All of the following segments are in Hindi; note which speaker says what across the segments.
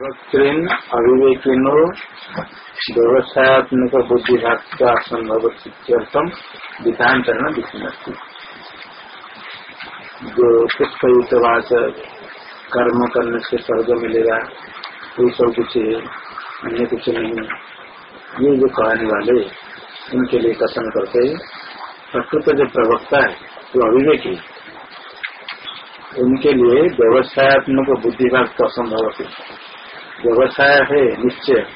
Speaker 1: वक्तृन अविवेकिनो व्यवसायत्मक बुद्धिभाग का असंभव सिद्ध्यर्थम विधांतरण दिखती जो पुष्पयुक्तवास कर्म करने से स्वर्ग मिलेगा कोई सब कुछ अन्य कुछ नहीं ये जो कहने वाले उनके लिए कथन करते प्रकृत जो प्रवक्ता है जो अविवेकी उनके लिए व्यवसायत्मक बुद्धिभाग असंभव है व्यवसाय है, निश्चय।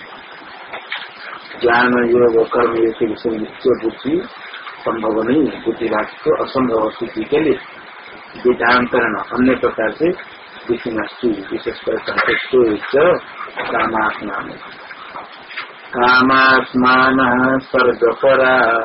Speaker 1: ज्ञान, योग, कर्म योग विषय निश्चय बुद्धि संभव नहीं है। बुद्धिभाग को असंभव स्थिति के लिए। विधांतरण अन्य प्रकार से विशेषकर कामात्मा में कामात्मान स्वर्गपरा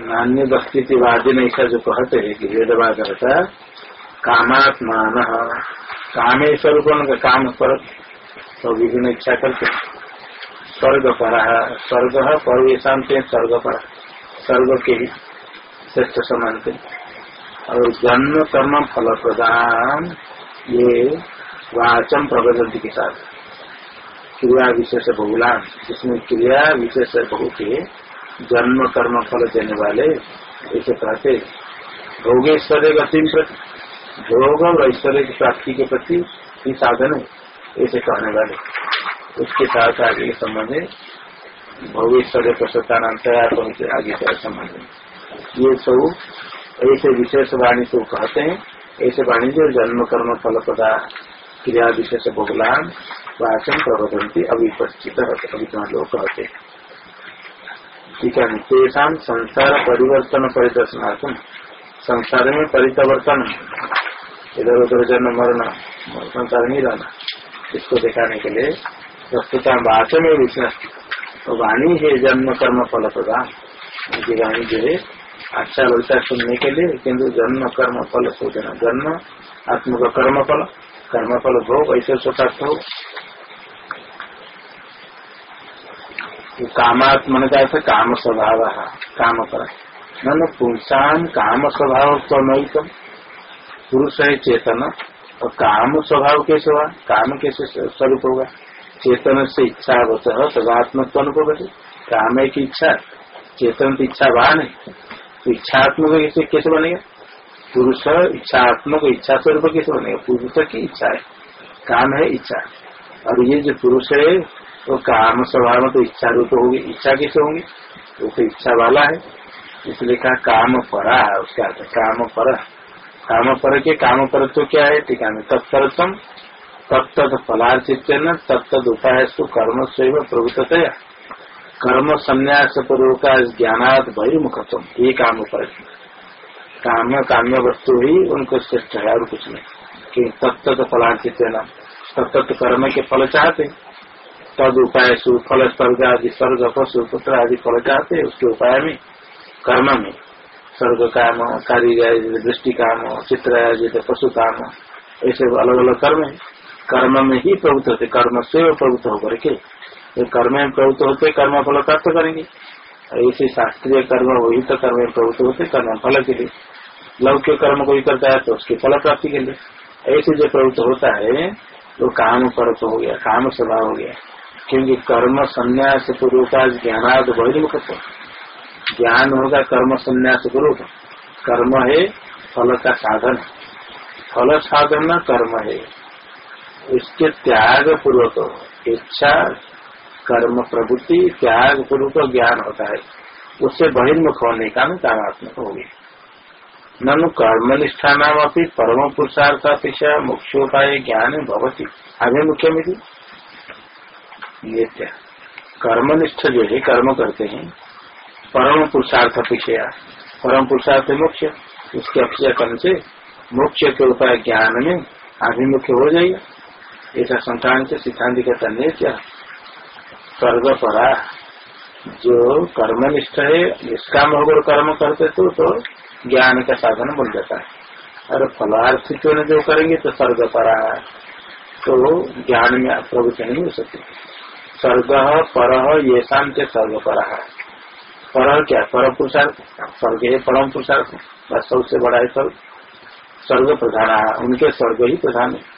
Speaker 1: नान्य बस्तिवादी ने ऐसा जो कहते है कि वेदवाद रहता कामात्मान। कामेश्वर को उनका काम पर तो विभिन्न इच्छा करते स्वर्ग पर स्वर्ग पर स्वर्ग पर स्वर्ग के ही श्रेष्ठ समानते और जन्म कर्म फल प्रदान ये वाचम प्रबंधन के साथ। क्रिया विशेष बहुलान जिसमें क्रिया विशेष बहुत के जन्म, कर्म, फल देने वाले ऐसे कहते भोगेश्वर्य गति प्रति, भोग और ऐश्वर्य की प्राप्ति के प्रति ही साधन है, ऐसे कहने वाले। उसके साथ आगे के संबंध है भोगेश्वर्य प्रसन्नांतया आगे का संबंध है? ये सब, ऐसे विशेष वाणी को कहते हैं, ऐसे वाणी जो जन्म, कर्म, फल पदा क्रिया विशेष बहुलान वाचन प्रवदंती अविपस्थित अभिज्ञान लोग कहते ठीक है संसार परिवर्तन परिदर्शनार्थम संसार में परिवर्तन इधर उधर जन्म मरना संसार नहीं रहना इसको दिखाने के लिए प्रस्तुता वाच में विष्णु तो वाणी है जन्म, कर्म, फल प्रदान। उनकी वाणी जो है अच्छा लगता है सुनने के लिए किन्तु जन्म, कर्म, फल सोचना जन्म, आत्म का कर्म फल। कर्म फल भोग, ऐसे स्वतः कामात्मन का अर्थ काम स्वभाव काम पर न पुरुषान काम स्वभाव तो नहीं तो पुरुष है चेतन, और काम स्वभाव कैसे हुआ? काम कैसे स्वरूप होगा? चेतन से इच्छा होता है सदात्मक अनुभव है। काम है की इच्छा, चेतन की इच्छा वाहन है। तो इच्छात्मक कैसे कैसे बनेगा? पुरुष इच्छात्मक इच्छा स्वरूप कैसे बनेगा? पुरुष की इच्छा है। काम है इच्छा। और ये जो पुरुष है तो काम स्वभाव तो इच्छा रूप होगी। इच्छा कैसे होंगी? वो तो इच्छा वाला है। इसलिए कहा काम परा है उसका अर्थ काम पर। काम पर के काम पर तो क्या है? टीका में तत्परतम तत्त फलार्चित न तत्त उपाय कर्म स्वयं प्रभुतया कर्म संन्यास पूर्वक ज्ञानात बहिर्मुखत्व ये काम पर। काम काम्य वस्तु ही उनको श्रेष्ठ है और कुछ नहीं। कि तत्त फलार्चित न तत्त कर्म के फल चाहते। तद उपाय सुफल स्वर्ग आदि स्वर्ग पशु पुत्र आदि फल चाहते उसके उपाय में, कर्म में। स्वर्ग काम, कार्य दृष्टि काम, चित्र आदि, पशु काम, ऐसे अलग अलग कर्म है। कर्म में ही प्रवृत्त होते, कर्म से प्रवृत्त होकर के कर्म में प्रवृत्त होते, कर्म फल प्राप्त करेंगे। ऐसे शास्त्रीय कर्म वही तो कर्म में प्रवृत्त होते, कर्म फल के लिए। लौकिक कर्म कोई करता है तो उसकी फल प्राप्ति के लिए। ऐसे जो प्रवृत्त होता है तो काम पर हो गया, काम स्वभाव हो गया। क्योंकि कर्म संन्यास पूर्वक ज्ञानाद बहिर्मुख ज्ञान होगा, कर्म संन्यास पूर्वक कर्म है फल का साधन। फल साधन कर्म है। उसके त्याग पूर्वक, इच्छा, कर्म प्रवृत्ति, त्याग पूर्वक ज्ञान होता है। उससे बहिर्मुख होने का कामात्मक हो गया। ननु कर्मनिष्ठा नाम अपनी परम पुरुषार्थ अपेक्षा मुख्योपाय ज्ञान भवती। अभिमुख्य मिली नित्य कर्मनिष्ठ जो है कर्म करते हैं, परम पुरुषार्थ अपेक्षा, परम पुरुषार्थ मुख्य उसके अपेक्षा करने से मुख्य के उपाय ज्ञान में अभिमुख्य हो जाएगा। ऐसा संक्रांत से सिद्धांत कहता नहीं क्या? स्वर्ग परा, जो कर्मनिष्ठ है, निष्काम होकर कर्म करते तो तो ज्ञान का साधन बन जाता है। और फलार्थित्व जो करेंगे तो स्वर्ग परा तो ज्ञान में प्रवृत्ति नहीं हो सकती। स्वर्ग पर ये शांत स्वर्ग परा पर क्या? परम पुरुषार्थ? स्वर्ग है परम पुरुषार्थ। बस सबसे बड़ा है स्वर्ग स्वर्ग प्रधान उनके स्वर्ग ही प्रधान है।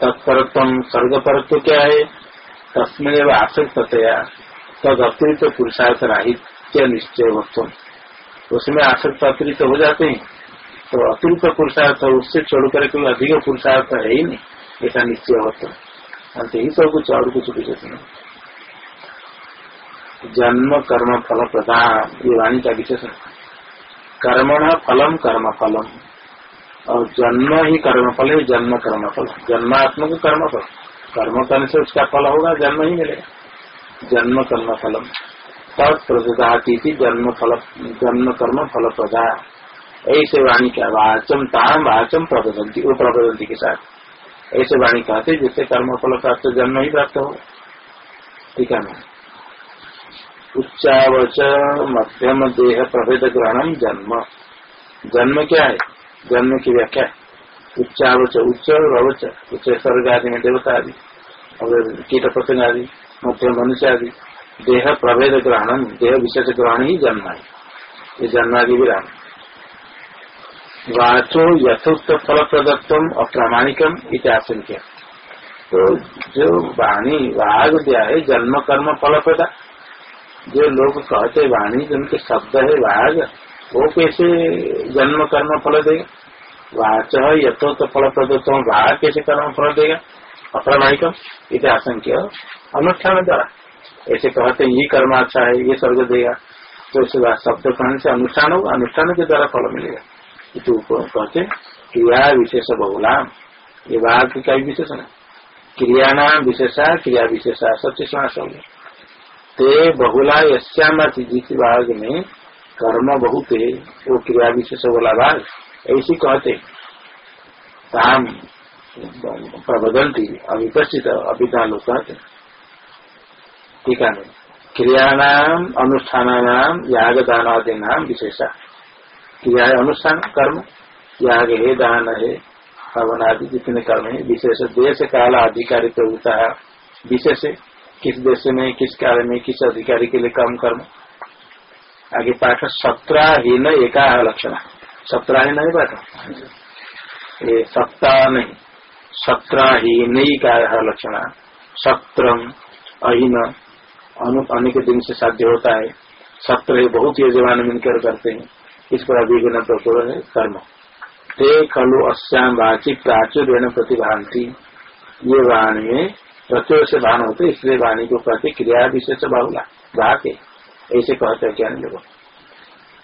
Speaker 1: तत्परत्म स्वर्ग पर तो क्या है? तस्में आसक्तया तद अतिरिक्त पुरुषार्थ राहित्य निश्चय वस्तु? उसमें आसक्त अतिरिक्त हो जाते हैं। तो अतिरिक्त पुरुषार्थ, उससे छोड़कर कोई अधिक पुरुषार्थ है ही नहीं। ऐसा निश्चय होता अंत ही सब कुछ और कुछ विशेष नहीं जन्म कर्म फल प्रधान ये वाणी का विशेषण कर्मण फलम कर्म फलम और जन्म ही कर्म फल है जन्म कर्म फल जन्मात्मक कर्म फल कर्म करने से उसका फल होगा जन्म ही मिलेगा जन्म कर्म फलम तत्प्रदाती जन्म फल जन्म कर्म फल प्रदा ऐसे वाणी क्या वाचम ताम वाचम प्रबदंती वो प्रबदंती के साथ ऐसे वाणी कहते जिससे कर्म फल प्राप्त जन्म ही प्राप्त हो। ठीक है ना? उच्चावच मध्यम देह प्रभेद ग्रहणम जन्म। जन्म क्या है? जन्म की व्याख्या। उच्चावच, उच्च अवच उच्च स्वर्ग आदि में देवता आदि, और कीट पतंग आदि, मध्यम मनुष्य आदि। देह प्रभेद ग्रहणम, देह विशेष ग्रहण ही जन्म है। ये जन्मादि भी राम। वाचो यथोक्त फल प्रदत्तम अप्रामाणिकम इतिहासंख्या तो जो वाणी वाग दिया है, जन्म, कर्म फल प्रदा जो लोग कहते वाणी, जिनके शब्द है वाग वो कैसे जन्म, कर्म, फल देगा? वाच यथोक्त फल प्रदत्तम वाग कैसे कर्म, फल देगा? अप्रामाणिकम इतिहासंख्य अनुष्ठान द्वारा। ऐसे कहते ये कर्म अच्छा है, ये स्वर्ग देगा। तो इस शब्द कहने से अनुष्ठान होगा, अनुष्ठान के द्वारा फल मिलेगा। कहते क्रिया विशेष बहुला ये वाक का विशेषण क्रिया नाम विशेषा क्रिया विशेषा सत्य श्वास ते बहुला यश्याम जिस भाग में कर्म बहुत है वो क्रिया विशेष बोला भाग। ऐसी कहते ताम प्रबदंती अभिपस्थित अभिधा लोग कहते ठीक है। क्रिया नाम अनुष्ठान नाम याग दानादि नाम विशेषा। क्रिया है अनुष्ठान कर्म, याग है, दान है, हवन आदि जितने कर्म है, विशेष देश काल अधिकारी तो होता है। विशेष किस देश में, किस काल में, किस अधिकारी के लिए काम कर्म? आगे पाठ सत्राहीन एका लक्षण। सत्राहीन है पाठ ये सप्ताह नहीं सत्राहीन का लक्षण। सत्रम, अहीन अनेक दिन से साध्य होता है। सत्र बहुत यजमान मिलकर करते हैं। इस पर अभिज्ञान प्रकुर है, कर्म। ते खलु अश्याम वाची प्राचुर्य प्रतिभांति ये वाणी में प्रचुर से भान होते, इसलिए वाणी को कहते, क्रिया विशेष बाहुला भाग ऐसे कहते क्या लोग।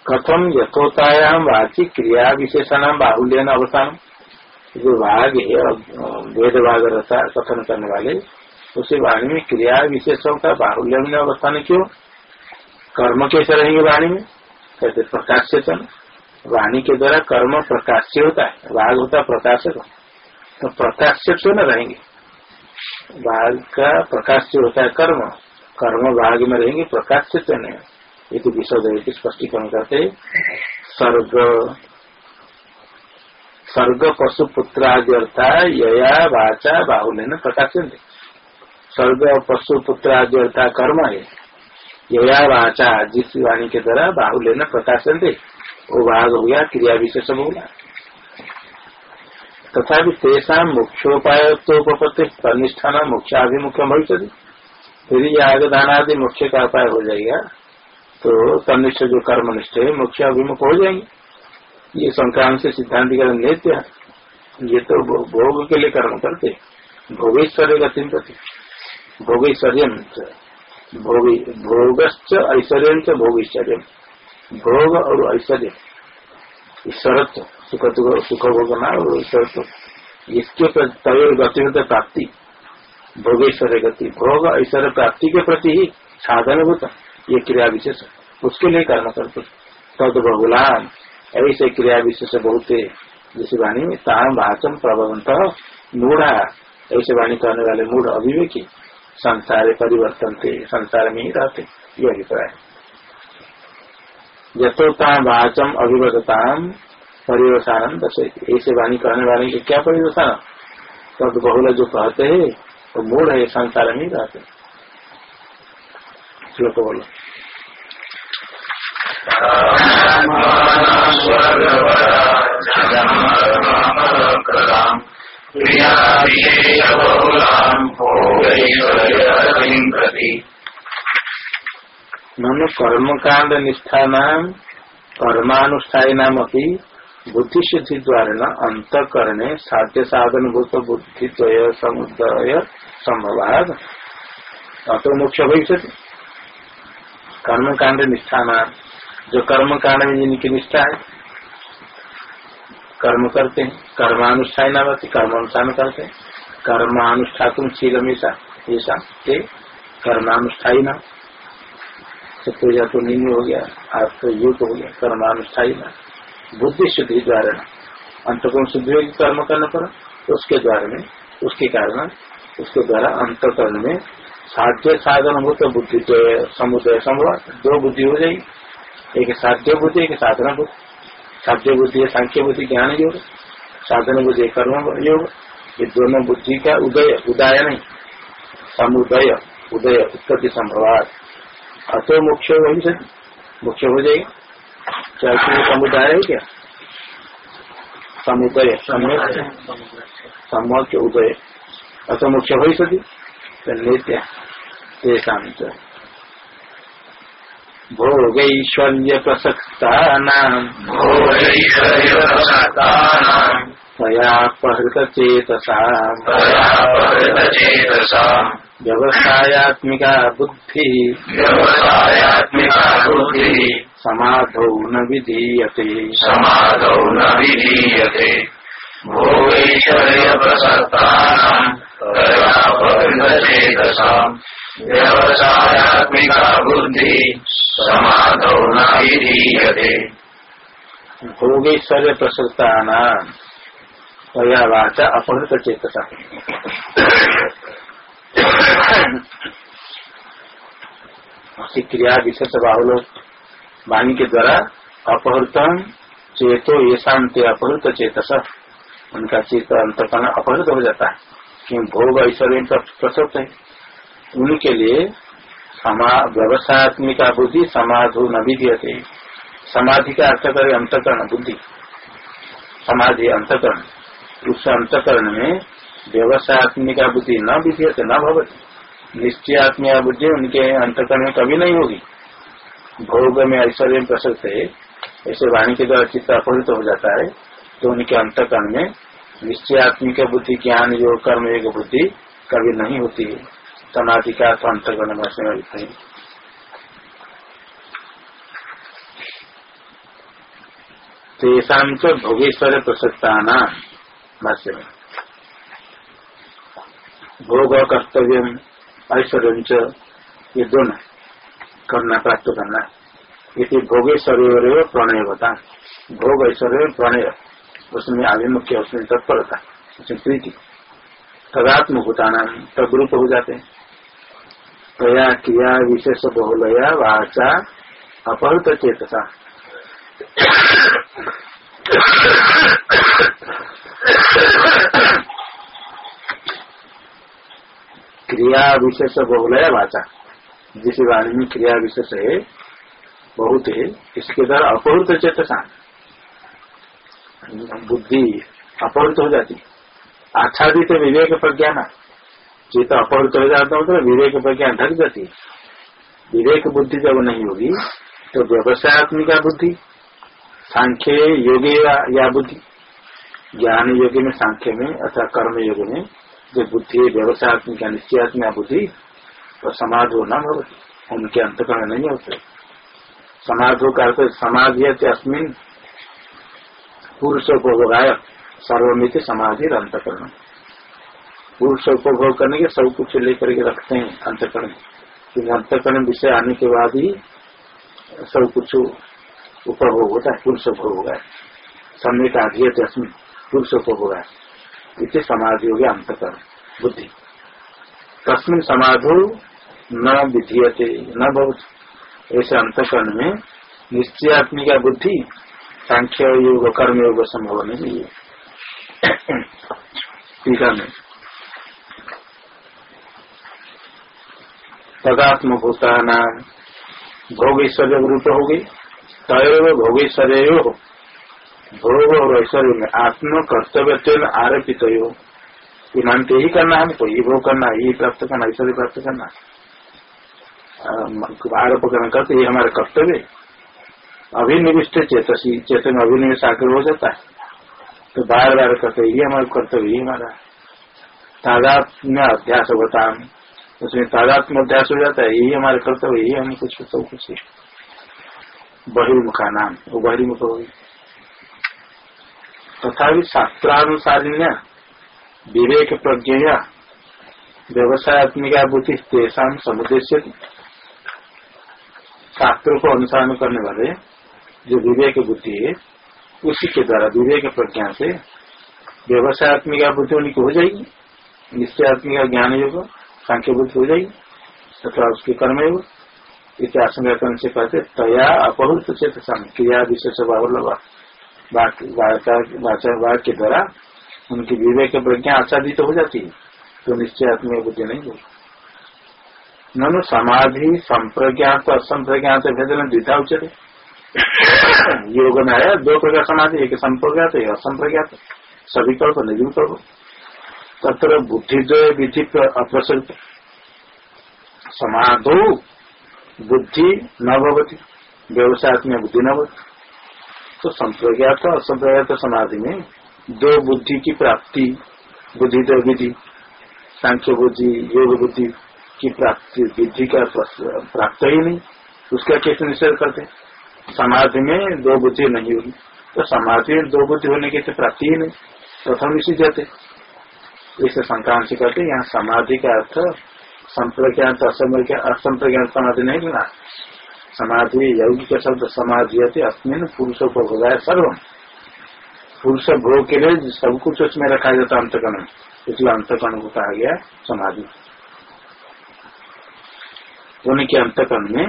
Speaker 1: कथम यथोतायाम वाची क्रिया विशेषण बाहुल्य अवसान। जो भाग है वेद भाग रहता कथन करने वाले, उसे वाणी में क्रिया विशेषों का बाहुल्य में अवस्थान क्यों? कर्म कैसे रहेंगे वाणी में? कहते प्रकाश्यतन वाणी के द्वारा कर्म प्रकाश्य होता है वाघ होता है प्रकाशक तो प्रकाश्य तो न रहेंगे। वाघ का प्रकाश्य होता है कर्म। कर्म भाग में रहेंगे प्रकाश्य तो नहीं तो विशद स्पष्टीकरण करते सर्ग। सर्ग पशु पुत्र आदि अर्थात यया वाचा बाहुल्य प्रकाशन सर्ग पशु पुत्र आदि अर्थात कर्म है। यया वाचा जिस वाणी के द्वारा बाहुल्य न प्रकाशन दे वो भाग हो गया, क्रिया विशेष बोला तथा तेषा मुख्योपाय तो उपपत्ति प्रतिष्ठान मुख्याभिमुख्य भविष्य फिर याग दानादि मुख्य का उपाय हो जाएगा तो तनिष्ठ जो कर्मनिष्ठ है मुख्य अभिमुख हो जाएँगे। ये संक्रांत से सिद्धांत का नृत्य ये तो भोग के लिए कर्म करते भोगेश्वर्य गति प्रति भोगेश्वर्य भोगी भोगश्च ऐश्वर्य भोगैश्वर्य भोग और ऐश्वर्य। ईश्वरत्व सुख सुख भोगना और ईश्वरत्व। इसके तय गति प्राप्ति। भोगेश्वर्य गति। भोग, ऐश्वर्य प्राप्ति के प्रति ही साधन होता ये क्रिया विशेष। उसके लिए कर्म करते तद बहुलाम ऐसे क्रिया विशेष बहुत जिस वाणी में, ताम वाचम प्रभवंत मूढ़ा। ऐसे वाणी करने वाले मूढ़ अभिवेकी संसार परिवर्तन थे संसार में ही रहते। ये अभिप्राय यथोता वाचम अभिवदताम परिवसान दशे ऐसे वाणी करने वाले के क्या परिवसान? तद बहुल जो कहते हैं, वो तो मूढ़ है, संसार में ही रहते। श्लोक बोलो। मनु कर्म कांड निष्ठा नाम कर्मानुष्ठाई नाम अपनी बुद्धि सिद्धि द्वारा न अंतकरणे साध्य साधन भूत बुद्धि समुदय संभवाद अतो मुख्य भविष्य कर्म कांड निष्ठा नाम जो कर्म कांड में जिनकी निष्ठा है कर्म करते हैं। कर्मानुष्ठान नाम कर्मानुष्ठान करते हैं। कर्मानुष्ठा तुम शीलम ऐसा ऐसा कर्मानुष्ठाई नाम। तो पूजा तो नहीं हो गया, आज तो युग हो गया कर्मानुष्ठाई ना बुद्धि शुद्धि द्वारा अंतकोण शुद्धि होगी कर्म करने पर तो उसके द्वारा में, उसके कारण, उसके द्वारा अंतकरण में साध्य साधन हो तो बुद्धि समुदय संभव दो बुद्धि हो जाएगी। एक साध्य बुद्धि, एक साधना बुद्धि। साध्य बुद्धि है सांख्य बुद्धि ज्ञान योग साधन बुद्धि कर्म योग ये दोनों बुद्धि का उदय, उदाय नहीं, समुदय, उदय, उत्पत्ति संभवात अतो मुख्य वही से मुख्य हो जाएगा। क्या समुदाय है क्या? समुदय उदय। अतो मुख्य हो सती नित्य। भोगैश्वर्य प्रसक्ता तया पहृत चेतसा व्यवसायत्मिका बुद्धि समाधौ न विधीयते।
Speaker 2: समाधौ न विधीयते। भोगैश्वर्य प्रसक्तानां तया व्यवसायत्मिका बुद्धि समाधौ न विधीयते।
Speaker 1: भोगैश्वर्य प्रसक्ता तया वाचा अपहृत चेतसा क्रिया विशेष बाहुल वाणी के द्वारा अपहृत चेतो ये शांति अपहृत चेतस उनका चित्त अंतकरण अपहृत हो जाता है। क्योंकि भोग ऐश्वर्य प्रसुप्त है। उनके लिए व्यवसायत्मिका बुद्धि समाधु न विधीयते। समाधि का अर्थ करे अंतकरण, बुद्धि। समाधि अंतकरण। उस अंतकरण में व्यवसायत्मिका बुद्धि न विधीयते, न भवती। निश्चयात्मिका बुद्धि उनके अंतकरण में कभी नहीं होगी। भोग में ऐश्वर्य प्रसक्त है ऐसे वाणी के द्वारा चित्त अपहृत हो जाता है तो उनके अंतकरण में निश्चयात्मिक बुद्धि, ज्ञान योग, कर्म योग बुद्धि कभी नहीं होती है। समाधि का अंतकरण में तेषा तो भोगेश्वर प्रसक्ता नाम भोग कर्तव्य, ऐश्वर्य ये दोनों करना प्राप्त करना। ये भोगेश्वर्य प्रणय होता भोग ऐश्वर्य प्रणय। उसमें आभिमुख्य, उसमें तत्परता। उसमें प्रीति तदात्म होता नाम तद्रूप हो जाते हैं। तया क्रिया विशेष बहुलया वाचा अपहृत चेतसा क्रिया विशेष बहुल है वाचा। जिस वाणी में क्रिया विशेष है, बहुत है, इसके द्वारा अपहृत चेतसा बुद्धि अपहृत हो जाती। आच्छादित विवेक प्रज्ञान। चेत अपहृत हो जाता हो तो विवेक प्रज्ञा ढक जाती है? विवेक बुद्धि जब नहीं होगी तो व्यवसायत्मिका बुद्धि? सांख्य योगी या बुद्धि? ज्ञान योगी में, सांख्य में, अथवा कर्म योग में, जो बुद्धि व्यवसायत्मिका निश्चयात्मिका बुद्धि तो समाधो न भवती उनके अंतकरण नहीं होते। समाधो का समाज समाधि अस्मिन, पुरुष उपभोगाय सर्वमित समाधि अंतकरण। पुरुष उपभोग करने के सब कुछ लेकर के रखते हैं, अंतकरण। क्योंकि अंतकरण विषय आने के बाद ही सब कुछ उपभोग होता है पुरुष उपभोग है सम्यक पुरुष अस्मिन पुरुषोपभोग इसे समाधि हो गया अंतकरण, बुद्धि। तस्मिन समाधो न विधीयते, न बहुत ऐसे अंतकरण में निश्चय निश्चयात्मिका बुद्धि सांख्य योग, कर्म योग संभव नहीं है। टीका में तदात्म भूताना भोग ऐश्वर्य रूप हो गई तय भोग ऐश्वर्य हो भोग और ऐश्वर्य में आत्म कर्तव्य आरोपित हो ये मानते ही करना हमको ये भोग करना, ये प्राप्त करना ऐश्वर्य प्राप्त करना। आरोप करना करते, ये हमारा कर्तव्य। अभिनिविष्ट चेतसी, चेतन अभिनिवेश आकर हो जाता है। तो बार बार करते, ये हमारा कर्तव्य हमारा। तादात्म्य अध्यास होता उसमें तादात्म अभ्यास हो जाता है, यही हमारे कर्तव्य यही हम कुछ सब कुछ बहिर्मुखा नाम, वो बहिर्मुख हो तथा शास्त्रानुसारिण्य, विवेक प्रज्ञा व्यवसायत्मिका बुद्धि तेषा समुद्देश्य शास्त्रों को अनुसरण करने वाले जो विवेक बुद्धि है, उसी के द्वारा विवेक प्रज्ञा से व्यवसायत्मिका बुद्धि उनकी हो जाएगी। निश्चयात्मिका ज्ञान योग सांख्य बुद्धि हो जाएगी। तथा उसके कर्म करने से कहते, तया अपहृत चेत क्रिया विशेष वाचा के द्वारा उनकी विवेक प्रज्ञा आच्छादित तो हो जाती है तो निश्चय आत्मीय बुद्धि नहीं होगी। ननु समाधि संप्रज्ञात, असंप्रज्ञात, भेदन द्विधा उचित योग में आया दो प्रकार समाधि, एक संप्रज्ञात है असंप्रज्ञात। सविकल्प, निर्विकल्प। तत्र बुद्धिद्वय विधि अप्रसरित समाधो बुद्धि न भवती व्यवसाय बुद्धि न भवती। तो संप्रज्ञात, असंप्रज्ञात समाधि में दो बुद्धि की प्राप्ति बुद्धि दो विधि, सांख्य बुद्धि, योग बुद्धि की प्राप्ति, विधि का प्राप्त ही नहीं, उसका कैसे निषेध करते समाधि में दो बुद्धि नहीं होगी। तो समाधि में दो बुद्धि होने की प्राप्ति ही नहीं। प्रथम इसी जाते। इसे संक्रांत कहते यहाँ समाधि का अर्थ संप्रज्ञात असंप्रज्ञात समाधि नहीं लेना। समाधि, यौगिक शब्द समाधि अस्मिन पुरुषों को भोगाय सर्व पुरुष भोग के लिए सब कुछ उसमें रखा जाता अंतकरण। इसलिए अंतकरण को कहा गया समाधि। उनके अंतकरण में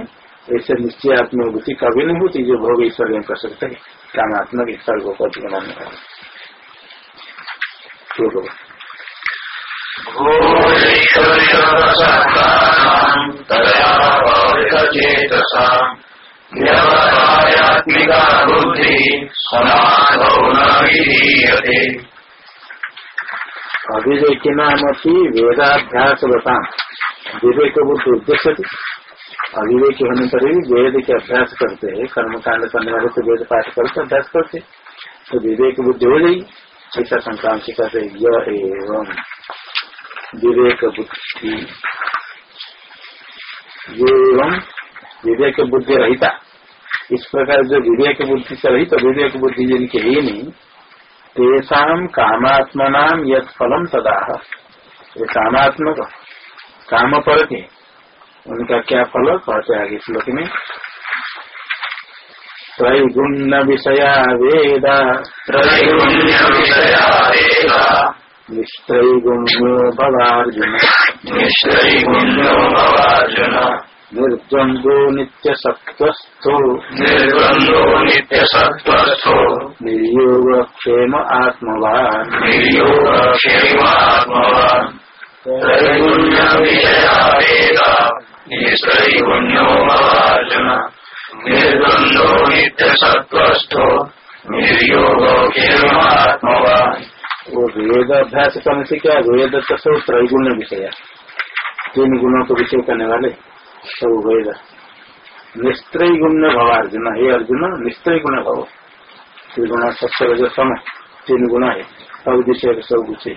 Speaker 1: ऐसे निश्चय आत्मभूति कभी नहीं होती जो भोग ईश्वर में कर सकते कामात्मक ईश्वर को पद
Speaker 2: बुद्धि
Speaker 1: की वेदाभ्यास बता विवेक बुद्धि उद्देश्य अविवेक होने पर भी वेद के अभ्यास करते हैं। कर्म कांड करने वाले तो वेद पाठ करके अभ्यास करते। तो विवेक बुद्धि हो जाएगी ऐसा संक्रांति कहते एवं विवेक बुद्धि एवं विवेक बुद्धि रहता इस प्रकार जो विवेक बुद्धि से रही तो विवेक बुद्धि जिनके ही नहीं तेषाम कामात्मनाम यद फलम तदा ये कामात्मक काम पर के उनका क्या फल कहते आगे श्लोक में। त्रैगुण्य विषया वेदा।
Speaker 2: त्रैगुण्य विषया
Speaker 1: निस्त्रैगुण्यो भवार्जुन।
Speaker 2: निश्चैगुण्यो भवार्जुन।
Speaker 1: निर्द्वन्द्वो नित्यसत्त्वस्थो।
Speaker 2: निर्द्वन्द्वो नित्यसत्त्वस्थो।
Speaker 1: निर्योगक्षेम आत्मवान्।
Speaker 2: निर्योगक्षेमात्मवान् त्रैगुण्य विषया वेदा निश्चैगुण्यो भवार्जुन। निर्द्वन्द्वो नित्यसत्त्वस्थो। निर्योगक्षेमात्मवान्
Speaker 1: वो वेद अभ्यास करने से क्या वेद तो सब त्रैगुण्य विषय तीन गुणों को विषय करने वाले सब वेद। निस्त्रय गुण्य भव अर्जुन हे। अर्जुन निस्त्रय गुण भव। त्रिगुण सत्य रज समय तीन गुण है। सब विषय सब कुछ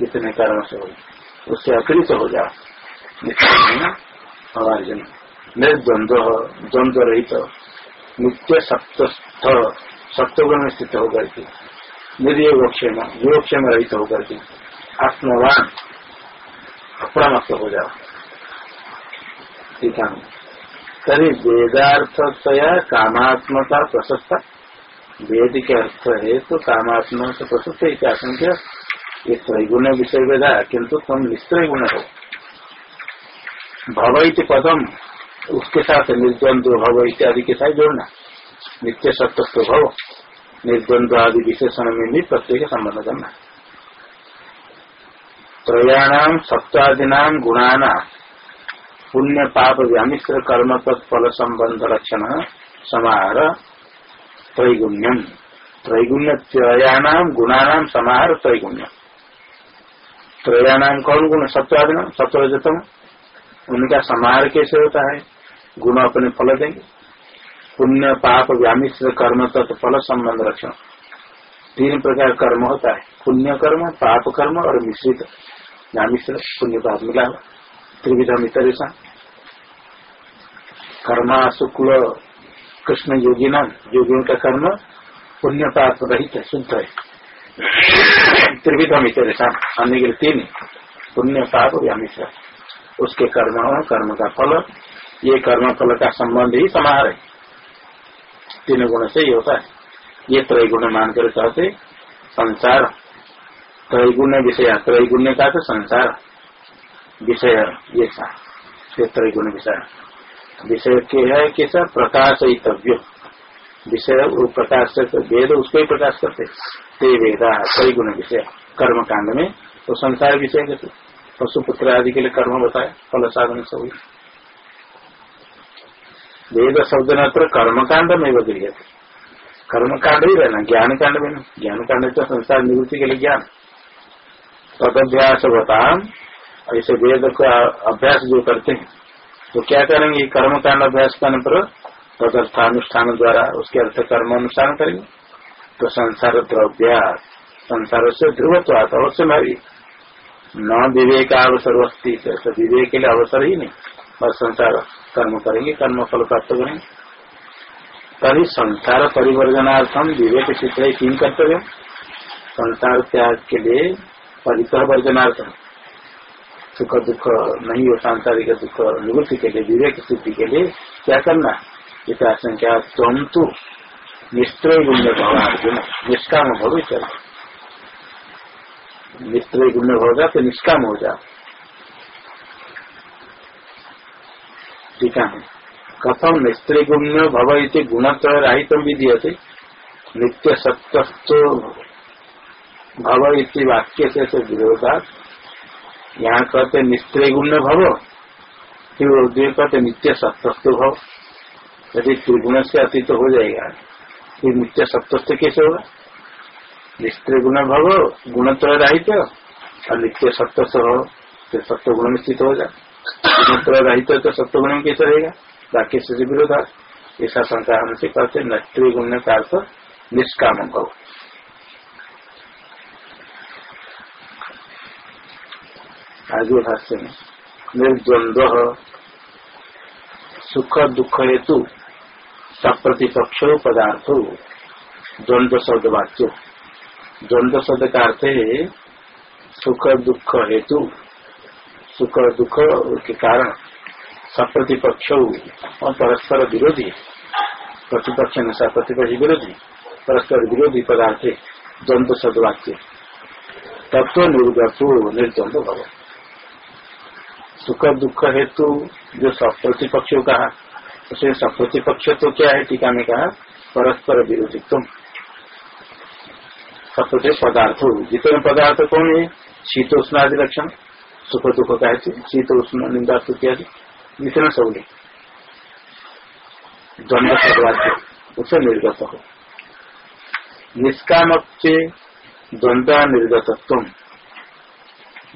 Speaker 1: जितने कारण से हो उससे अतिरिक्त हो जाओ। निश्चय गुण भव अर्जुन। निर्द्वंद्व, द्वंद्व रहित, नित्य सप्तस्थ, सप्तगुण में स्थित होकर के। निर्योगक्षेम योगक्षेम रहित होकर के आत्मवान अप्रमस्त हो जाओ। ठीक है। तरी वेदार्थतया कामात्मता प्रशस्त। वेद के अर्थ है तो कामात्मा से प्रसुत आशंका ये त्रैगुण विषय वेदा किंतु तुम निश्चय गुण हो। भव इति पदम, उसके साथ निर्द्वंद भव इत्यादि के साथ जोड़ना। नित्य सत्य भव। निर्द्वंद आदि विशेषण में भी प्रत्येक संबंध करना त्रयाणाम सप्तादीनाम गुणाना, पुण्य पाप व्यामिश्र कर्म तत्फल संबंध लक्षण समाहार त्रैगुण्यम। त्रैगुण्य त्रयाणाम गुणानाम समाहार त्रैगुण्यम। त्रयाणाम कौन गुण? सत्वादिनाम सत्वजतम उनका समाहार कैसे होता है? गुण अपने फल देंगे। पुण्य, पाप, व्यामिश्र, कर्म तत्फल संबंध, रक्षण। तीन प्रकार कर्म होता है। पुण्य कर्म, पाप कर्म और मिश्रित। व्यामिश्र, पुण्य पाप मिला त्रिविधा मितरेशा। कर्मा, शुक्ल, कृष्ण योगी नाम योगियों का कर्म पुण्य, पाप रहित है, शुद्ध है। त्रिविधा मितरेशा। अन्य तीन। पुण्य, पाप, व्यामिश्र। उसके कर्म कर्म का फल। ये कर्म फल का संबंध ही समाहार है। तीन गुण से ये होता है। ये त्रैगुण मानकर कहते संसार। त्रैगुण विषय त्रैगुण्य का तो संसार। विषय, ये त्रैगुण विषय। विषय के है कैसा प्रकाश हितव्य विषय प्रकाश से वेद, उसको ही प्रकाश करते ते वेदा, त्रैगुण विषय। कर्म कांड में तो संसार विषय कैसे पशुपुत्र आदि के लिए कर्म बताए फल साधन सब। वेद शब्द न कर्म कांड में गृह कर्म कांड ही रहना ज्ञान कांड में ज्ञान कांड तो संसार निवृत्ति के लिए ज्ञान। तदभ्यास बताम ऐसे वेद का अभ्यास जो करते हैं तो क्या करेंगे? कर्म कांड अभ्यास करने पर तदर्थानुष्ठान द्वारा उसके अर्थ कर्म अनुष्ठान करेंगे। तो संसार द्रव्या संसार से ध्रुवत्व अवश्य न विवेक अवसर वस्ती तो विवेक के लिए अवसर ही नहीं। बस संसार कर्म करेंगे, कर्म फल प्राप्त करेंगे तभी संसार परिवर्जनार्थम विवेक चित्र तीन कर्तव्य? संसार त्याग के लिए परिकर वर्जनार्थम सुख दुख नहीं हो, सांसारिक दुख, निवृत्ति के लिए, विवेक स्थिति के लिए क्या करना? इस आशंका तुम तो निश्चय गुण्य भगवान निष्काम भविष्य निश्चय गुण होगा तो निष्काम हो जा ठीक है कथम निस्त्री गुण्य भव इति गुणत्र राहित विधीय नित्य सत्य भव इति वाक्य से तो विरोधा यहाँ कहते निस्त्री गुण्य भव, फिर कहते नित्य सत्य भव। यदि त्रिगुण से अतीत हो जाएगा, फिर नित्य सत्य कैसे होगा? निश्चय गुण भव गुणत्र राहित और नित्य सत्य हो तो सत्य गुण स्थित हो जाए। गुणत्र राहित तो सत्य गुण में कैसे रहेगा। बाकी से विरोध ऐसा शंका हमसे कहते नत्य गुण का अर्थ निष्काम भव आगे भाष्य में निर्द्वंद्व, सुख दुख हेतु, सप्रतिपक्ष पदार्थ, द्वंद्व शब्द वाक्य। द्वंद्व शब्द का अर्थ है, सुख दुख हेतु सुख दुख के कारण सप्रतिपक्ष और परस्पर विरोधी, प्रतिपक्ष अनुसार प्रतिपक्ष विरोधी, परस्पर विरोधी पदार्थ द्वंद्व शब्द वाक्य तत्व निर्गत निर्द्वंद भव। सुख दुख हेतु जो सप्रतिपक्षों कहा, उसे सप्रतिपक्ष तो क्या है? टीका में कहा, परस्पर विरोधी तुम सत्य पदार्थ, जितने पदार्थ कौन है? शीत उष्ण आदि लक्षण सुख दुख का है शीत उष्ण निंदा इत्यादि जितने सब द्वंद्व सदवाक्य उसे निर्गत. हो निष्काम से द्वंद्व निर्गतत्व.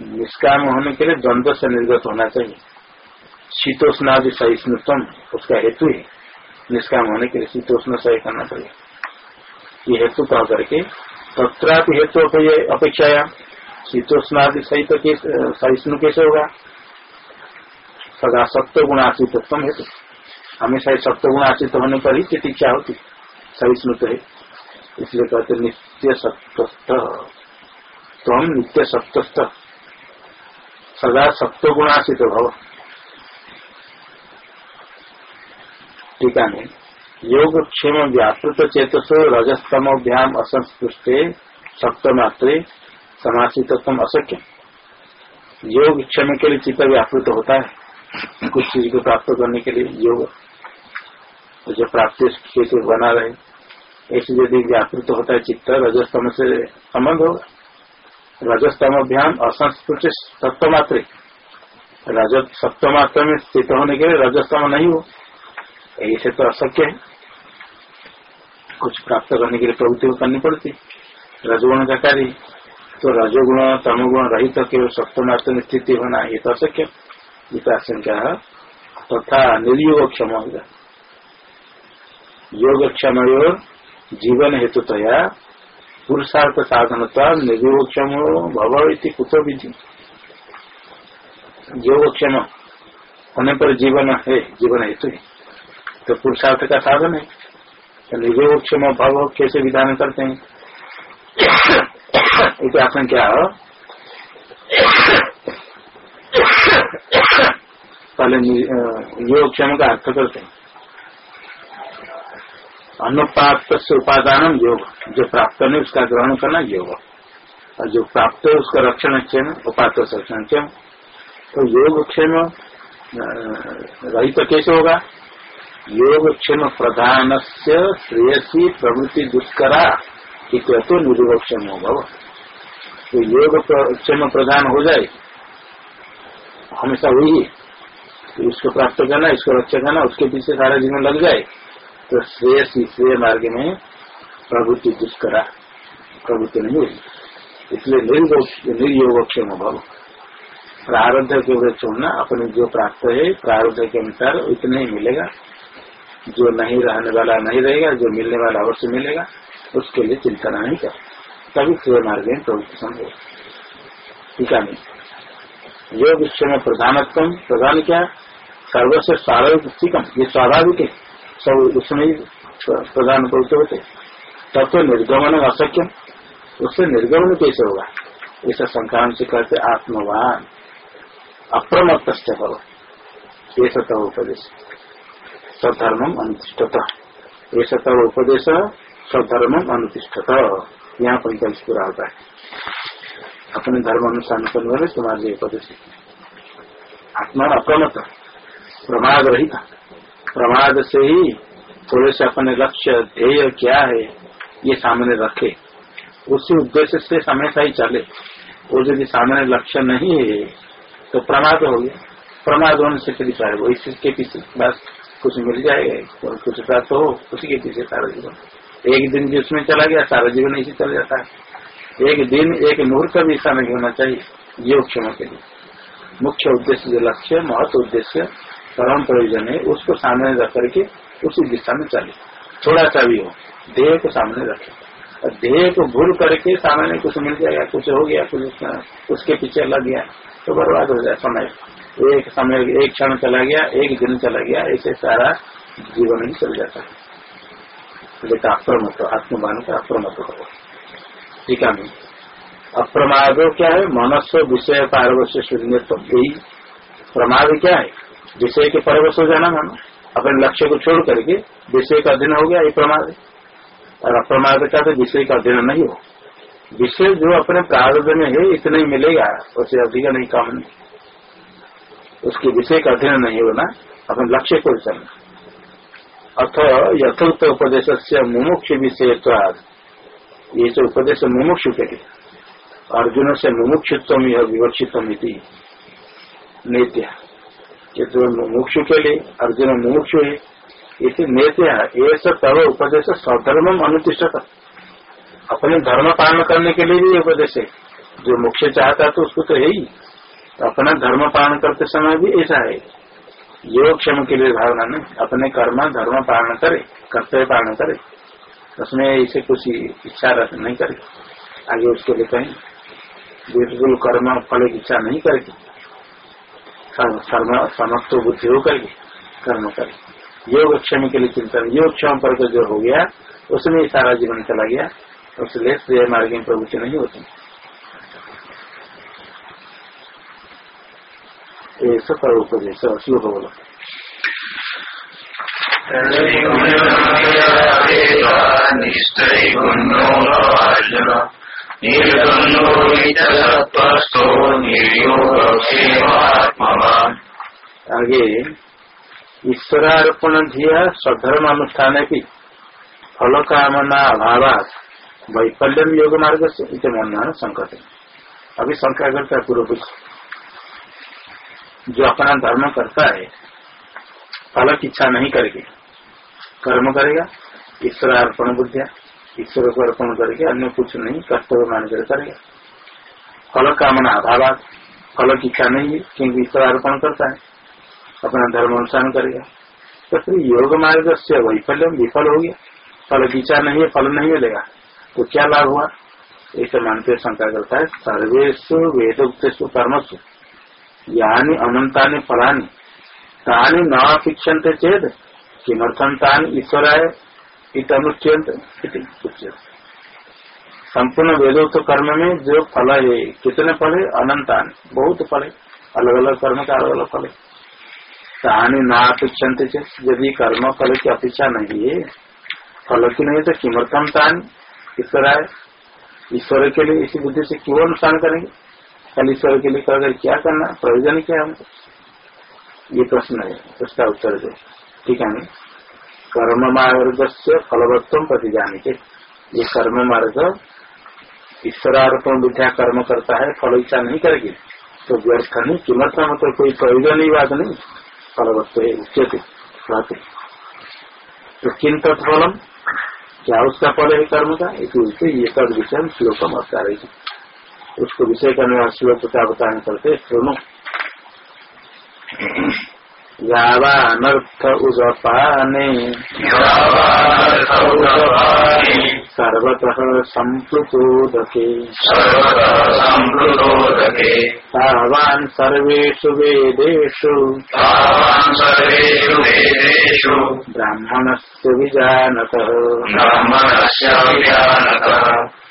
Speaker 1: निष्काम होने के लिए द्वंद्व से निर्गत होना चाहिए. शीतोष्णादि सहिष्णुत्म उसका हेतु है निष्काम होने के लिए शीतोष्ण सही करना चाहिए। ये हेतु कह करके तत्रापि हेतु अपेक्षाया शीतोष्णादि सहित सहिष्णु कैसे होगा सदा सत्य गुणाचित हेतु हमेशा सत्य गुणाचित होने पर ही चिकित्सा होती। सहिष्णु तो है। इसलिए कहते नित्य सत्वस्थ तो हम नित्य सत्वस्थ सदा सत्य गुणाचित भव। ठीक है योग क्षेम व्यापृत चेतसो रजस्तमोभ्याम असंस्पृष्टे सप्तमात्रे समासित अशक्य योग क्षम के लिए चित्त व्यापृत होता है। कुछ चीज़ को प्राप्त करने के लिए योग। तो जो प्राप्ति से बना रहे, ऐसे यदि व्यापृत होता है चित्त, रजस्तम से संबंध होगा। रजस्तम अभियान असंस्कृत सप्तमात्र रजत सप्तमात्र में स्थित होने के लिए रजस्तम नहीं हो। ऐसे तो अशक्य है। कुछ प्राप्त करने के लिए प्रवृत्ति करनी पड़ती। रजगुण का कार्य। तो रजोगुण, तमोगुण रहित तो केवल सप्तमात्र में स्थिति होना ये तो अशक्य आशंका तथा तो निर्योग क्षम होगा। योग क्षम जीवन हेतुतया पुरुषार्थ साधन निर्योग क्षम भव कुतो विधि। योगक्षम होने पर जीवन है, जीवन हेतु है। तो पुरुषार्थ का साधन है। निर्योगक्षम भाव कैसे विधान करते हैं? क्या हो? पहले योगक्षम का अर्थ करते हैं। अनुप्राप्त से उपादान योग। जो प्राप्त नहीं उसका ग्रहण करना योग। और जो प्राप्त है, उसका रक्षण क्षेम उपात रक्षण क्षेम तो योग क्षेम रही तो कैसे होगा? योगक्षेम प्रधान से श्रेयसी प्रवृत्ति दुष्करा तो निर्योगक्षेम भव तो योग तो क्षेम प्रधान हो जाए। हमेशा वही तो इसको प्राप्त करना, इसको रक्षा करना, उसके पीछे सारा जीवन लग जाए। तो श्रेयसी श्रेय मार्ग में प्रवृत्ति दुष्करा प्रवृत्ति नहीं होगी। इसलिए निर्योगक्षेम भव प्रारब्ध के छोड़ना, अपने जो प्राप्त है, प्रारब्ध के अनुसार उतने ही मिलेगा। जो नहीं रहने वाला नहीं रहेगा, जो मिलने वाला अवश्य मिलेगा, उसके लिए चिंता नहीं कर। तभी श्रेय मार्ग में प्रवृत्ति संभव ठीक है योग में प्रधानत्व प्रधान क्या? सर्वस्व स्वाभाविक ये स्वाभाविक है। सब उसमें प्रधान प्रवृत्ति होते। तब तो निर्गमन अशक्य उससे निर्गमन कैसे होगा? ऐसा संक्रांत से कहते आत्मवान। अप्रमत्त ये सत उपदेश। सधर्म अनुतिष्ठत। तब उपदेश सधर्म अनुतिष्ठत। यहाँ पर कल पूरा होता है। अपने धर्म अनुसार करने तुम्हारे लिए उपदेश आत्मा अप्रमत प्रमाद रहित प्रमाद से ही थोड़े से अपने लक्ष्य, ध्येय क्या है, ये सामने रखे। उसी उद्देश्य से हमेशा ही चले। वो यदि सामने लक्ष्य नहीं है तो प्रमाद हो गया। प्रमाद होने से फिर वो इसके पीछे बस कुछ मिल जाएगा। और कुछ प्राप्त हो उसी के पीछे सारा जीवन। एक दिन भी उसमें चला गया, सारा जीवन इसी चल जाता है। एक दिन, एक मुहूर्त भी ऐसा नहीं होना चाहिए योग क्षमा के लिए। मुख्य उद्देश्य, जो लक्ष्य, महत्व उद्देश्य, परम प्रयोजन है, उसको सामने रख करके उसी दिशा में चले। थोड़ा सा भी हो, देह को सामने रखे। और देह को भूल करके सामने कुछ मिल जाएगा, कुछ हो गया, कुछ उसके पीछे लग गया तो बर्बाद हो जाए समय। एक समय, एक क्षण चला गया, एक दिन चला गया, ऐसे सारा जीवन ही चल जाता है। लेकिन अप्रमत आत्मवान का अप्रमत हो। ठीक है अप्रमाद क्या है? मनस्व विषय पारवश शून्य तो यही प्रमाद क्या है? विषय के परवश हो जाना मानो। अपने लक्ष्य को छोड़ करके विषय का अध्ययन हो गया, ये प्रमाद और अप्रमाद का तो विषय का अध्ययन नहीं हो। विषय जो अपने प्रारब्ध में है, इतना ही मिलेगा। उसे अधिक नहीं काम नहीं। उसके विषय का अध्ययन नहीं होना, अपने लक्ष्य को चलना अथ यथोक्त उपदेश से मुमुक्ष विषय ये जो उपदेश मुमुक्षु के अर्जुन से मुमुक्षुत्व यह विवक्षित नेत्या। ये तो मुमुक्षु के लिए अर्जुन मुमुक्षु है इसे नेत्या ऐसा तब उपदेश सधर्म अनुतिष्ठता। अपने धर्म पालन करने के लिए भी उपदेश है। जो मुख्य चाहता तो उसको तो है ही। अपना धर्म पालन करते समय भी ऐसा है। योग क्षम के लिए भावना नहीं अपने कर्म, धर्म पालन करे, कर्तव्य पालन करे। उसमें इसे कुछ इच्छा नहीं करे। आगे उसके लिए कहीं बिल्कुल कर्म फल की इच्छा नहीं करेगी समत्व बुद्धि हो करके कर्म करे। योग क्षम के लिए चिंतन, योग क्षम पर जो हो गया, उसमें सारा जीवन चला गया। उसलिए मार्ग में प्रवृत्ति नहीं होती। पर
Speaker 2: निर्गुण्यो नित्यसत्त्वस्थो निर्योगक्षेमात्मवान्
Speaker 1: आगे, ईश्वरार्पण धिया स्वधर्म अनुष्ठान की फल कामना अभाव वैफल्यम योग मार्ग से इसे मनना संकट। अभी शंका करता है पूर्व कुछ जो अपना धर्म करता है फल की इच्छा नहीं करके, कर्म करेगा, ईश्वर अर्पण बुद्धिया, ईश्वर को अर्पण करके अन्य कुछ नहीं, कर्तव्य मान कर करेगा। फल कामना अभाव फल की इच्छा नहीं है, क्योंकि ईश्वर अर्पण करता है, अपना धर्म अनुष्ठान करेगा। तो फिर योग मार्ग से वैफल्य विफल हो गया। फल की इच्छा नहीं है, फल नहीं मिलेगा। तो क्या लाभ हुआ? ऐसे मानते शंका करता है सर्वेशु वेदोक्तेषु कर्मसु। यानी अनंता फलानी। तानी न अपेक्षन्ते चेत किमर्थम तान ईश्वराय इत अनुच्यंत संपूर्ण वेदोक्त कर्म में जो फल है कितने फल? है अनंतान। बहुत फल। है अलग अलग कर्म का अलग अलग फल। है तानी न अपेक्षन्ते चेत यदि कर्म फल की अपेक्षा नहीं है, फल की नहीं तो किमर्थम तान? ईश्वराय। ईश्वर के लिए इसी बुद्धि से क्यों अनुष्ठान करेंगे? कल ईश्वर के लिए कर क्या करना प्रयोजन क्या हमको ये प्रश्न है, उसका उत्तर दे। ठीक है कर्म मार्ग से फलवत्व प्रति जाने के ये कर्म मार्ग ईश्वरार्पण विद्या कर्म करता है, फल इच्छा नहीं करेगी। तो व्यर्थ नहीं, किमर्थ मतलब कोई प्रयोजन ही बात नहीं। फलवत्व है उच्चते तो किन तत्फलम क्या उसका फल है कर्म का? एक ये सब विषय श्लोकम अवतार उसको विषय करने वाला श्लोक का बताने करते सुनो। यावानर्थ उदपाने। सर्वतः सम्प्लुतोदके तावान् सर्वेषु वेदेषु। ब्राह्मणस्य विजानतः।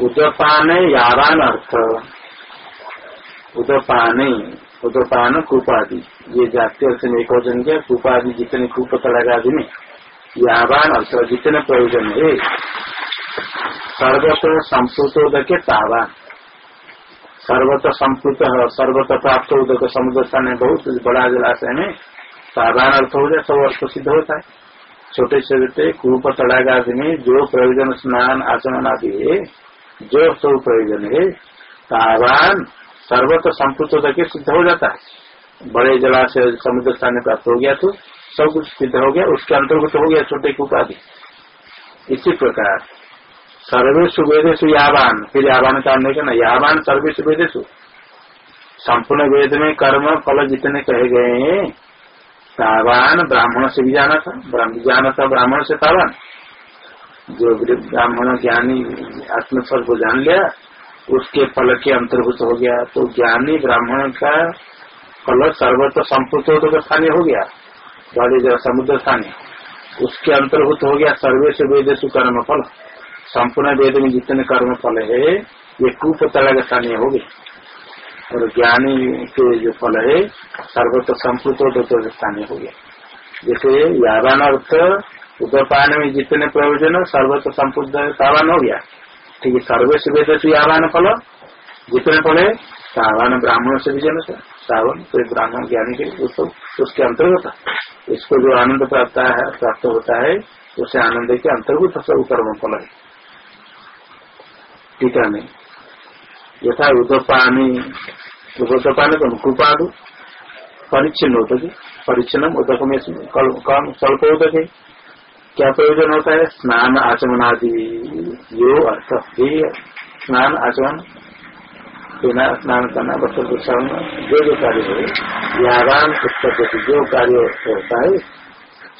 Speaker 1: उदपाने यावान अर्थ उदपाने उदपान कूपादि। ये जाति अर्थ में एक वचन किया, कूपादि जितने कूप तड़ागा आदि में यावान अर्थ जितने प्रयोजन है, सर्वत संस्कृतोदक तावान। सर्वत संस्कृत सर्वत प्राप्त उदक समुद्र है बहुत बड़ा जलाशय में साधारण अर्थ हो जाए सब अर्थ सिद्ध होता है। छोटे छोटे कूप, तड़ागा आदि में जो प्रयोजन, स्नान, आचमन आदि है, जो सब प्रयोजन है तावान सर्वत संपुत के सिद्ध हो जाता है। बड़े जलाशय, समुद्र स्थान प्राप्त हो गया तो सब कुछ सिद्ध हो गया, उसके अंतर्गत हो गया छोटे की आदि। इसी प्रकार सर्वेशु वेदेशु यावान। फिर यावान का अन्य ना? यावान सर्वेशु वेदेशु संपूर्ण वेद में कर्म, फल जितने कहे गए हैं तावान ब्राह्मण से भी जाना था। जाना था, ब्राह्मण से तावान जो ब्राह्मण ज्ञानी आत्मस्वर को जान लिया, उसके फल के अंतर्भूत हो गया। तो ज्ञानी ब्राह्मण का फल सर्वत्र संपूर्ण स्थानीय हो गया। बड़े समुद्र स्थानीय। उसके अंतर्भूत हो गया सर्वे से वेद कर्म फल। संपूर्ण वेद में जितने कर्म फल है, ये कूप स्थानीय हो गए। और ज्ञानी के जो फल है, सर्वत्र संपूर्ण स्थानीय हो गया जैसे यावान अर्थ, उदपान में जितने प्रयोजन, सर्वत्र संपूर्ण सावान हो गया। ठीक है, सर्वेश वेद से आवान फल, जितने फल है, सावान ब्राह्मण से भी जन सावन तो ब्राह्मण ज्ञानी के उसको उसके अंतर्गत। इसको जो आनंद प्राप्त प्राप्त होता है, उसे आनंद के अंतर्गत सब कर्म फल है। टीका में। यथा उदपानी, उदपान को कृपादु परिच्छिन्न होता परिच्छिन्नम उदक में स्वल्प उदक है क्या प्रयोजन होता है? स्नान आचमन आदि यो अर्थ ही स्नान आचमन। बिना स्नान करना बच्चों को जो जो कार्य हो यावान पुस्तक जो कार्य होता है,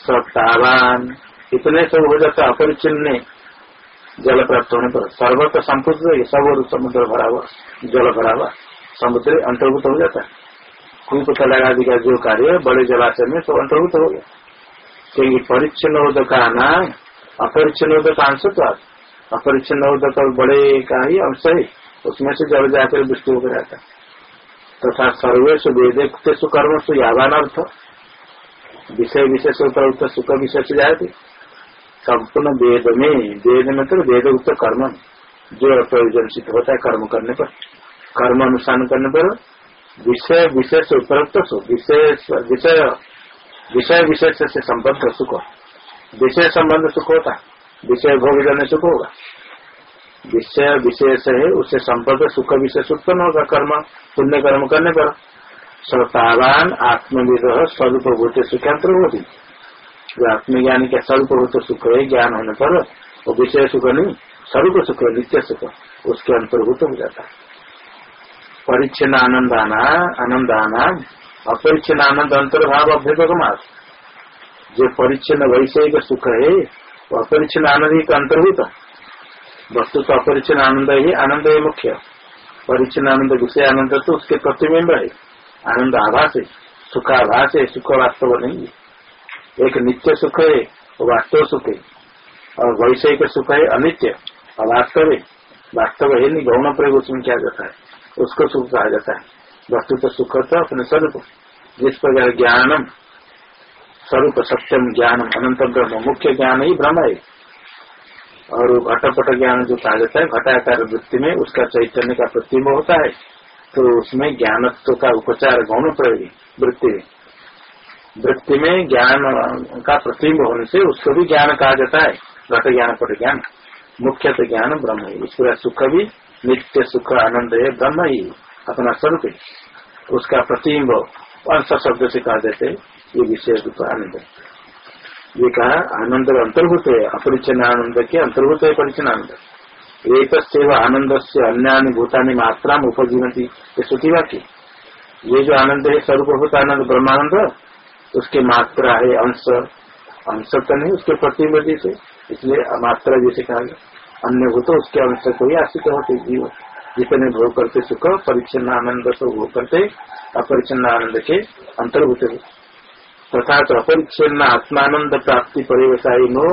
Speaker 1: सत्तावान। इतने सब हो जाता अपरिचिन्न जल प्राप्त होने पर सर्वत्र संपूर्ण सब और समुद्र भरा हुआ, जल भरा हुआ। समुद्र अंतर्भूत हो जाता है। कूप तलाग आदि का जो कार्य, बड़े जलाशय में सब अंतर्भूत हो गया। क्योंकि परिच्छिन्न का नाम अपरिच्छिन्न का अंशत्व अपरिच्छिन्न उदक बड़े का ही अंश है। उसमें से जल जाकर वृष्टि होकर आता तथा तो सर्वेश वेदेश कर्म से यावान अर्थ विषय विशेष उपयुक्त सुख विषय से जाए संपूर्ण वेद में वेद में तो वेद उत्तर कर्म जो प्रयोजन सिद्ध होता है, कर्म करने पर। कर्म अनुष्ठान करने पर विषय विशेष सुख विशेष विषय विषय विशेष से संबद्ध सुख। विषय संबंध सुख होता विषय भोग जन सुख होगा। विषय विशेष है उससे संपर्क सुख विशेष उत्पन्न होगा कर्म। पुण्य कर्म करने पर। सतावान आत्मविद स्वरूप भूत सुखांतर होती आत्मज्ञानी का स्वरूप भूत सुख है ज्ञान होने पर वो विषय सुख नहीं स्वरूप सुख है नित्य सुख उसके अंतर्भूत हो जाता है परिच्छिन्न आनंद आना अपरिच्छिन्न आनंद अंतर्भाव अभ्युपक मास जो परिच्छिन्न वैषयिक सुख है वो अपरिच्छिन्न आनंद ही का अंतर्भूत वस्तु तो अपरिचन्न आनंद ही आनंद है मुख्य परिचन्न आनंद विषय आनंद तो उसके प्रतिबिंब है आनंद आभास है सुखाभास है सुख वास्तव नहीं है एक नित्य सुख है वास्तव सुख है। और वैषयिक सुख है, अनित्य। अवास्तव है, वास्तव है नहीं गौण प्रयोग उसमें क्या जाता है। उसको सुख कहा जाता है। वस्तु तो सुख तो अपने स्वरूप। जिस प्रकार ज्ञानम, स्वरूप सत्यम ज्ञानम, अनंत ब्रह्म, मुख्य ज्ञान ही ब्रह्म है। और घटपट ज्ञान जो कहा जाता है घटाकार वृत्ति में उसका चैतन्य का प्रतिम्ब होता है। तो उसमें ज्ञानत्व का उपचार, गौण प्रयोगी वृत्ति में वृत्ति में ज्ञान, का प्रतिम्ब होने से उसको भी ज्ञान कहा जाता है। घट ज्ञान, पट ज्ञान। मुख्य तो ज्ञान ब्रह्म है। उसका सुख भी, नित्य सुख, आनंद है ब्रह्म ही अपना स्वरूप है। उसका प्रतिम्ब अंश शब्द से कहा जाते ये विषय रूप आनंद ये कहा, आनंद अंतर्भूत है अपरिचन्न आनंद के अंतर्भूत है परिचन्न आनंद। एक आनंद से अन्य भूतानी मात्रा में उपजीवती श्रुति वाक्य। ये जो आनंद है, स्वरूप आनंद, ब्रह्मानंद उसके मात्रा है अंश अंश तो नहीं, उसके प्रतिनिधि से इसलिए मात्रा जैसे कहा गया। अन्य भूत उसके अंश को ही आश्रित होते जीव जितने भोग करते सुख परिच्छिन्न आनंद से भोग करते अपरिच्छिन्न आनंद के अंतर्भूत तथा तो अपरिच्छिन्न आत्मानंद प्राप्ति परिवसायी नो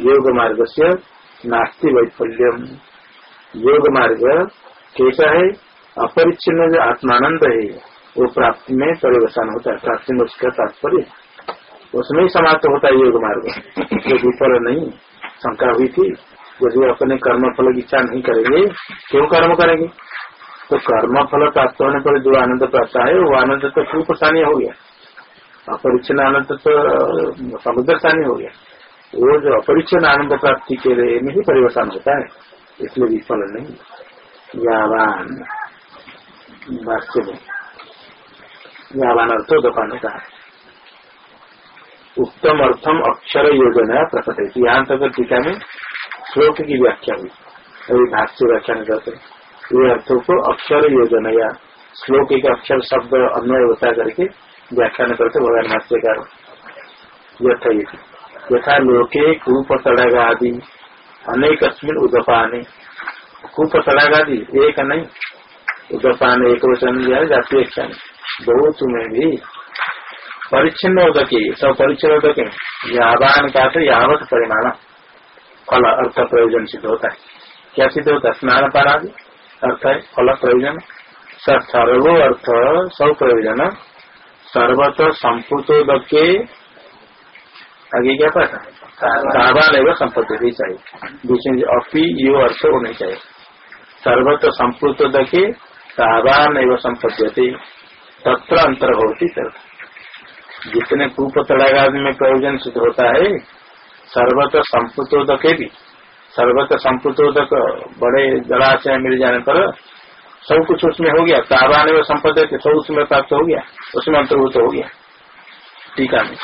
Speaker 1: योग मार्ग से नास्ति वैफल्यम। योग मार्ग कैसा है? अपरिच्छिन्न जो आत्मानंद है वो प्राप्ति में परिवर्तन होता है, प्राप्ति में उसका तात्पर्य। उसमें ही समाप्त होता है योग मार्ग। जो विफल नहीं, शंका हुई थी, यदि अपने कर्म फल की इच्छा नहीं करेंगे, क्यों कर्म करेंगे? तो कर्म फल प्राप्त होने पर जो आनंद प्राप्त है वो आनंद तो क्यों परेशानी हो गया। अपरिचन्न आनंद तो समुद्र स्थानीय हो गया। वो जो अपरिचन्न आनंद प्राप्ति के लिए में ही परिवर्तन होता है, इसलिए विफल नहीं। भाष्य में। यावान अर्थो दोकान का उत्तम अर्थम अक्षर योजना प्रकट है यहाँ तक टीका में श्लोक की व्याख्या हुई। अभी भाष्य व्याख्यान करते। ये अर्थों को अक्षर योजना या श्लोक के अक्षर, शब्द अन्वय होता करके व्याख्यान करते, भगवान भाष्यकार। यथा लोके कूप तड़ग आदि अनेक उदपाने। कूप तड़ग आदि एक नहीं। उदपान एक वचन जाति एक बहुत में भी परिच्छिन्न उदक सब परिच्छिन्न उदक यावान का यावत परिमाण फल अर्थ प्रयोजन सिद्ध होता है क्या सिद्ध होता है स्नान पारादि अर्थ है फल प्रयोजन सर्वो अर्थ सब प्रयोजन सर्वत संपुतोदके आगे क्या पता साबान एवं संपत्ति भी चाहिए में अपी यो अर्थ होने चाहिए सर्वत संपुतोदके साबान एवं संपत्ति तत्र अंतर होती जितने कूप तड़ागा में प्रयोजन सिद्ध होता है सर्वत संपुतोदके भी सर्वत संपुतोदक बड़े जलाशय मिल जाने पर सब कुछ उसमें हो गया। ताबान व संपत्ति सब उसमें प्राप्त हो गया, उसमें अंतर्भूत हो गया, टीका में।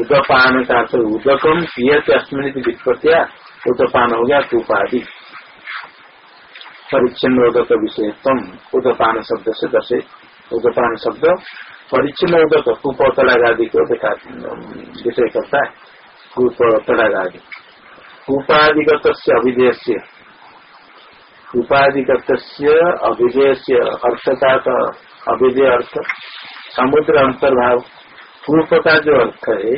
Speaker 1: उदपान का तो उदकम पियत अस्मिन वित्पत्तिया, उदपान हो गया कूपादि परिच्छिन्न उदक विषयत्म उदपान शब्द से दसे उदपान शब्द परिच्छिन्न उदक कूप तड़ागादि को देखा विषय करता है कूप तड़ागादि कूपादिगत अभिधेय से उपाधिगत अभिधेय से अर्थता का अभिधेय अर्थ समुद्र अंतर्भाव पूर्व का जो अर्थ है